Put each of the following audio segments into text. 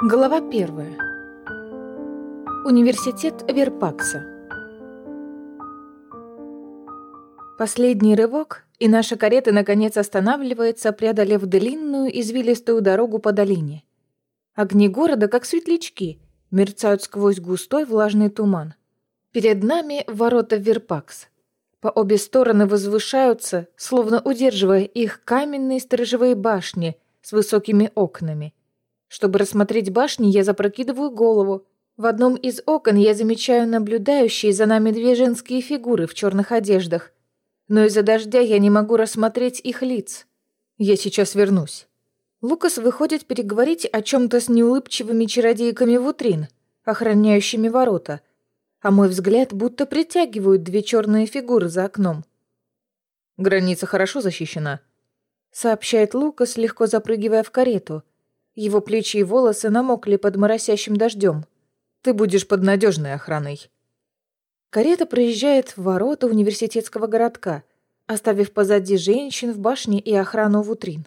Глава первая. Университет Верпакса. Последний рывок, и наша карета наконец останавливается, преодолев длинную извилистую дорогу по долине. Огни города, как светлячки, мерцают сквозь густой влажный туман. Перед нами ворота Верпакс. По обе стороны возвышаются, словно удерживая их каменные сторожевые башни с высокими окнами – чтобы рассмотреть башни, я запрокидываю голову. В одном из окон я замечаю наблюдающие за нами две женские фигуры в черных одеждах. Но из-за дождя я не могу рассмотреть их лиц. Я сейчас вернусь. Лукас выходит переговорить о чем-то с неулыбчивыми чародейками в утрин, охраняющими ворота. А мой взгляд будто притягивают две черные фигуры за окном. «Граница хорошо защищена», — сообщает Лукас, легко запрыгивая в карету — его плечи и волосы намокли под моросящим дождем. «Ты будешь под надежной охраной». Карета проезжает в ворота университетского городка, оставив позади женщин в башне и охрану в утрин.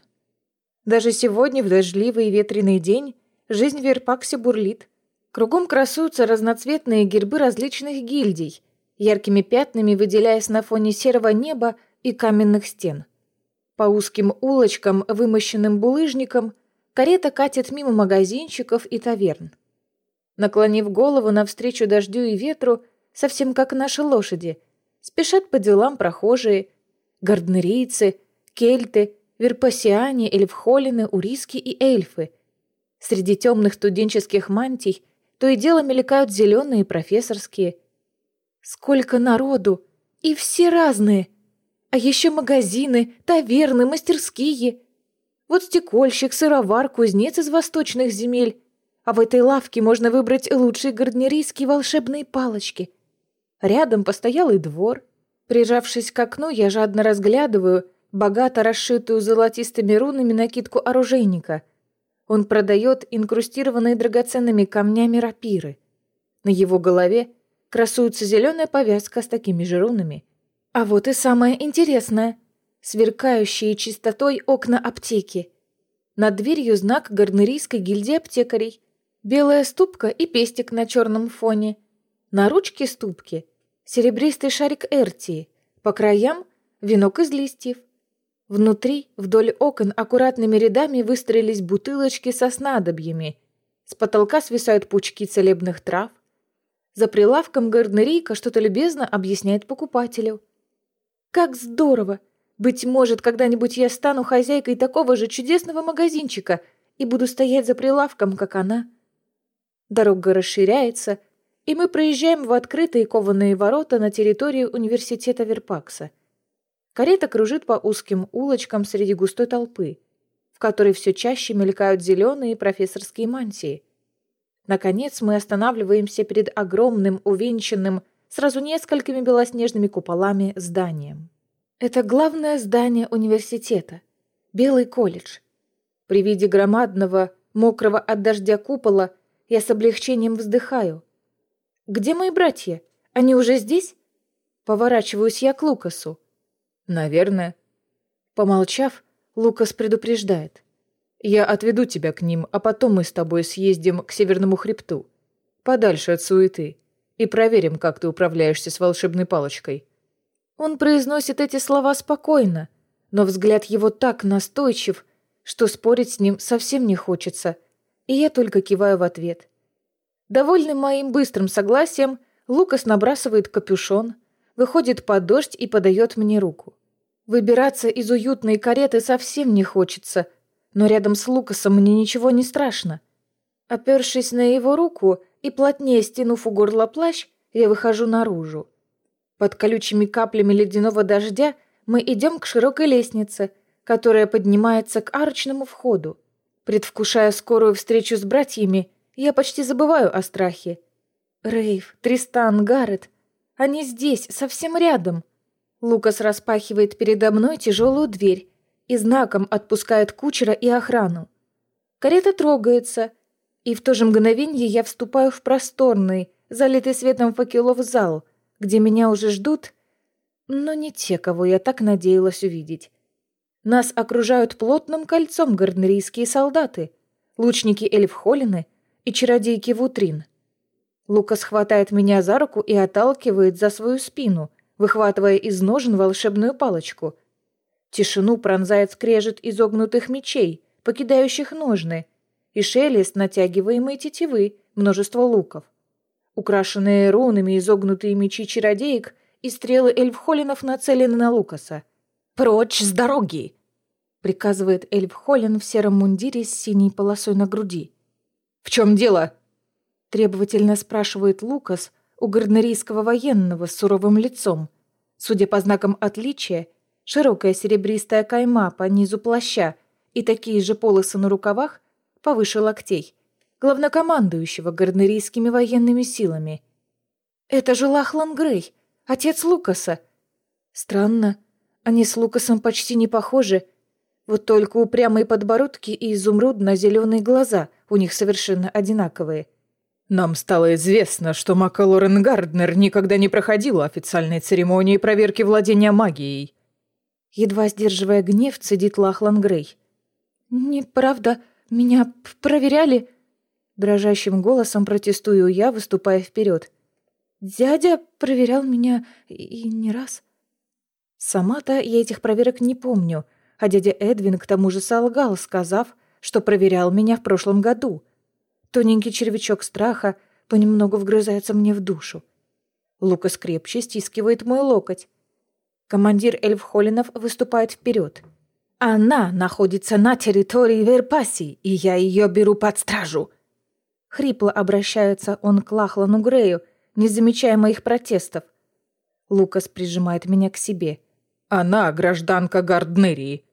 Даже сегодня, в дождливый и ветреный день, жизнь в Верпаксе бурлит. Кругом красуются разноцветные гербы различных гильдий, яркими пятнами выделяясь на фоне серого неба и каменных стен. По узким улочкам, вымощенным булыжником, карета катит мимо магазинчиков и таверн. Наклонив голову навстречу дождю и ветру, совсем как наши лошади, спешат по делам прохожие, гарднерийцы, кельты, верпасиане, эльфхолины, уриски и эльфы. Среди темных студенческих мантий то и дело мелькают зеленые профессорские. Сколько народу! И все разные! А еще магазины, таверны, мастерские — вот стекольщик, сыровар, кузнец из восточных земель. А в этой лавке можно выбрать лучшие гарднерийские волшебные палочки. Рядом постоялый двор. Прижавшись к окну, я жадно разглядываю богато расшитую золотистыми рунами накидку оружейника. Он продает инкрустированные драгоценными камнями рапиры. На его голове красуется зеленая повязка с такими же рунами. А вот и самое интересное сверкающие чистотой окна аптеки. Над дверью знак гарнерийской гильдии аптекарей. Белая ступка и пестик на черном фоне. На ручке ступки серебристый шарик Эртии. По краям венок из листьев. Внутри, вдоль окон, аккуратными рядами выстроились бутылочки со снадобьями. С потолка свисают пучки целебных трав. За прилавком гарнерийка что-то любезно объясняет покупателю. «Как здорово! Быть может, когда-нибудь я стану хозяйкой такого же чудесного магазинчика и буду стоять за прилавком, как она. Дорога расширяется, и мы проезжаем в открытые кованые ворота на территорию университета Верпакса. Карета кружит по узким улочкам среди густой толпы, в которой все чаще мелькают зеленые профессорские мантии. Наконец мы останавливаемся перед огромным, увенчанным сразу несколькими белоснежными куполами зданием. Это главное здание университета. Белый колледж. При виде громадного, мокрого от дождя купола я с облегчением вздыхаю. «Где мои братья? Они уже здесь?» Поворачиваюсь я к Лукасу. «Наверное». Помолчав, Лукас предупреждает. «Я отведу тебя к ним, а потом мы с тобой съездим к Северному хребту, подальше от суеты, и проверим, как ты управляешься с волшебной палочкой». Он произносит эти слова спокойно, но взгляд его так настойчив, что спорить с ним совсем не хочется, и я только киваю в ответ. Довольный моим быстрым согласием, Лукас набрасывает капюшон, выходит под дождь и подает мне руку. Выбираться из уютной кареты совсем не хочется, но рядом с Лукасом мне ничего не страшно. Опершись на его руку и плотнее стянув у горла плащ, я выхожу наружу. Под колючими каплями ледяного дождя мы идем к широкой лестнице, которая поднимается к арочному входу. Предвкушая скорую встречу с братьями, я почти забываю о страхе. Рейв, Тристан, Гаррет. Они здесь, совсем рядом. Лукас распахивает передо мной тяжелую дверь и знаком отпускает кучера и охрану. Карета трогается, и в то же мгновение я вступаю в просторный, залитый светом факелов зал — где меня уже ждут, но не те, кого я так надеялась увидеть. Нас окружают плотным кольцом гарнерийские солдаты, лучники эльфхолины, и чародейки Вутрин. Лукас хватает меня за руку и отталкивает за свою спину, выхватывая из ножен волшебную палочку. Тишину пронзает скрежет изогнутых мечей, покидающих ножны, и шелест натягиваемой тетивы, множество луков. Украшенные рунами изогнутые мечи чародеек и стрелы эльфхолинов нацелены на Лукаса. «Прочь с дороги!» — приказывает эльфхолин в сером мундире с синей полосой на груди. «В чем дело?» — требовательно спрашивает Лукас у гарднерийского военного с суровым лицом. Судя по знакам отличия, широкая серебристая кайма по низу плаща и такие же полосы на рукавах повыше локтей, главнокомандующего гарднерийскими военными силами. «Это же Лахлан Грей, отец Лукаса!» Странно, они с Лукасом почти не похожи, вот только упрямые подбородки и изумрудно-зеленые глаза у них совершенно одинаковые. Нам стало известно, что Мака Лорен Гарднер никогда не проходила официальной церемонии проверки владения магией. Едва сдерживая гнев, цедит Лахлан Грей. «Неправда, меня проверяли...» Дрожащим голосом протестую я, выступая вперед. «Дядя проверял меня и не раз». Сама-то я этих проверок не помню, а дядя Эдвин к тому же солгал, сказав, что проверял меня в прошлом году. Тоненький червячок страха понемногу вгрызается мне в душу. Лукас крепче стискивает мой локоть. Командир Эльфхолинов выступает вперед. «Она находится на территории Верпаси, и я ее беру под стражу!» Хрипло обращается он к Лахлану Грею, не замечая моих протестов. Лукас прижимает меня к себе – она гражданка Гарднерии.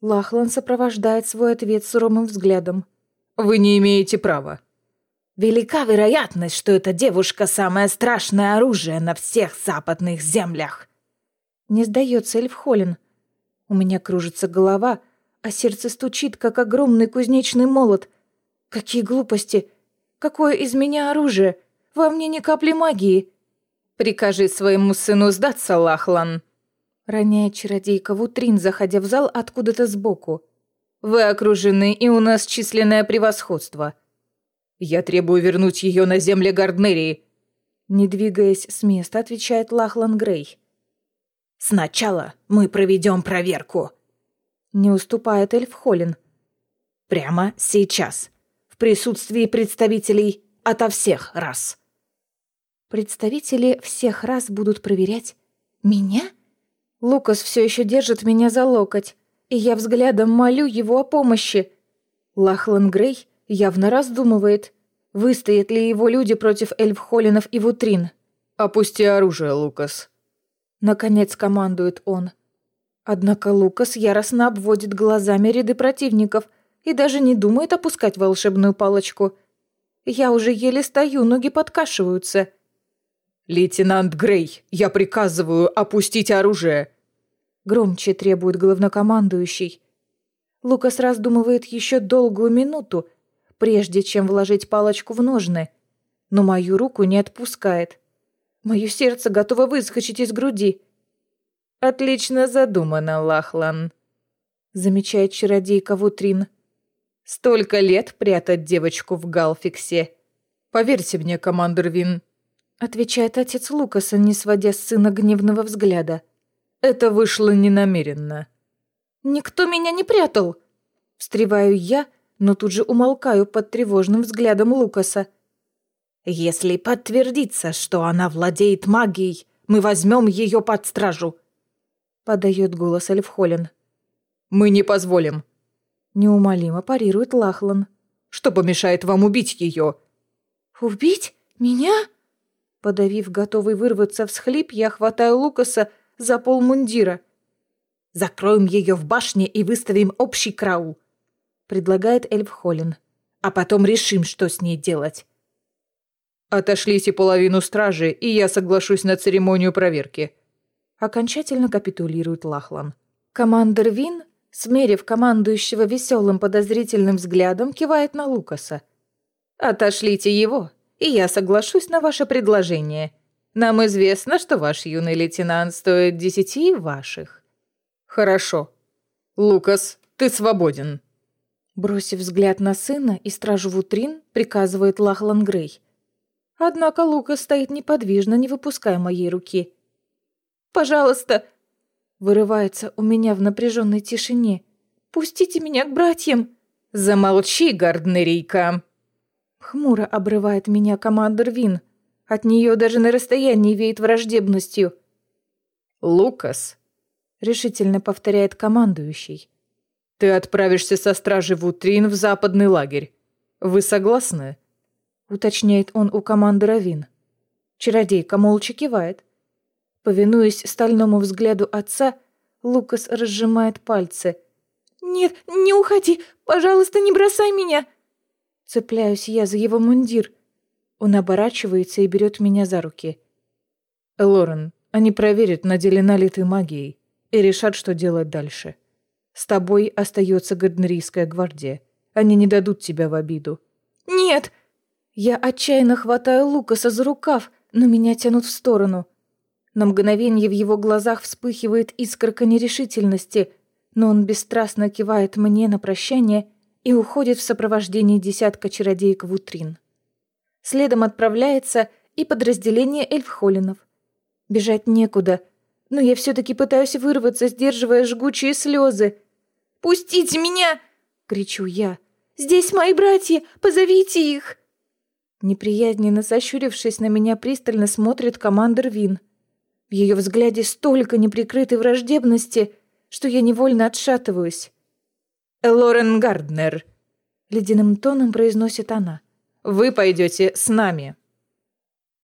Лахлан сопровождает свой ответ суровым взглядом. Вы не имеете права. Велика вероятность, что эта девушка самое страшное оружие на всех западных землях. Не сдается Эльфхолин. У меня кружится голова, а сердце стучит, как огромный кузнечный молот. Какие глупости! Какое из меня оружие? Во мне ни капли магии. Прикажи своему сыну сдаться, Лахлан, роняет чародейка Вутрин, заходя в зал откуда-то сбоку. «Вы окружены, и у нас численное превосходство. Я требую вернуть ее на земле Гарднерии». Не двигаясь с места, отвечает Лахлан Грей. «Сначала мы проведем проверку», — не уступает Эльф Холлин. «Прямо сейчас, в присутствии представителей ото всех рас». «Представители всех рас будут проверять меня?» Лукас все еще держит меня за локоть, и я взглядом молю его о помощи. Лахлан Грей явно раздумывает, выстоят ли его люди против эльфхолинов и вутрин. «Опусти оружие, Лукас», — наконец командует он. Однако Лукас яростно обводит глазами ряды противников и даже не думает опускать волшебную палочку. Я уже еле стою, ноги подкашиваются. «Лейтенант Грей, я приказываю опустить оружие!» Громче требует главнокомандующий. Лукас раздумывает еще долгую минуту, прежде чем вложить палочку в ножны, но мою руку не отпускает. Мое сердце готово выскочить из груди. «Отлично задумано, Лахлан», — замечает чародейка Вутрин. «Столько лет прятать девочку в галфиксе. Поверьте мне, командир Вин», — отвечает отец Лукаса, не сводя с сына гневного взгляда. Это вышло ненамеренно. «Никто меня не прятал!» Встреваю я, но тут же умолкаю под тревожным взглядом Лукаса. «Если подтвердится, что она владеет магией, мы возьмем ее под стражу», — подает голос Эльфхолин. «Мы не позволим», — неумолимо парирует Лахлан. «Что помешает вам убить ее?» «Убить? Меня?» Подавив готовый вырваться всхлип, я хватаю Лукаса за полмундира. «Закроем ее в башне и выставим общий краул», — предлагает Эльф Холлин. «А потом решим, что с ней делать». «Отошлите половину стражи, и я соглашусь на церемонию проверки», — окончательно капитулирует Лахлан. Командир Вин, смерив командующего веселым подозрительным взглядом, кивает на Лукаса. «Отошлите его, и я соглашусь на ваше предложение», нам известно, что ваш юный лейтенант стоит десяти ваших». «Хорошо. Лукас, ты свободен». Бросив взгляд на сына и стражу Вутрин, приказывает Лахлан Грей. Однако Лука стоит неподвижно, не выпуская моей руки. «Пожалуйста!» Вырывается у меня в напряженной тишине. «Пустите меня к братьям!» «Замолчи, Гарднерийка!» Хмуро обрывает меня командор Вин. От нее даже на расстоянии веет враждебностью. «Лукас!» — решительно повторяет командующий. «Ты отправишься со стражей в Утрин в западный лагерь. Вы согласны?» — уточняет он у командора Вин. Чародейка молча кивает. Повинуясь стальному взгляду отца, Лукас разжимает пальцы. «Нет, не уходи! Пожалуйста, не бросай меня!» Цепляюсь я за его мундир. Он оборачивается и берет меня за руки. «Лорен, они проверят, наделена ли ты магией, и решат, что делать дальше. С тобой остается Гарднерийская гвардия. Они не дадут тебя в обиду». «Нет!» Я отчаянно хватаю Лукаса за рукав, но меня тянут в сторону. На мгновение в его глазах вспыхивает искорка нерешительности, но он бесстрастно кивает мне на прощание и уходит в сопровождении десятка чародеек в утрин. Следом отправляется и подразделение эльфхолинов. Бежать некуда, но я все-таки пытаюсь вырваться, сдерживая жгучие слезы. «Пустите меня!» — кричу я. «Здесь мои братья! Позовите их!» Неприязненно сощурившись на меня, пристально смотрит командир Вин — в ее взгляде столько неприкрытой враждебности, что я невольно отшатываюсь. «Лорен Гарднер», — ледяным тоном произносит она. «Вы пойдете с нами».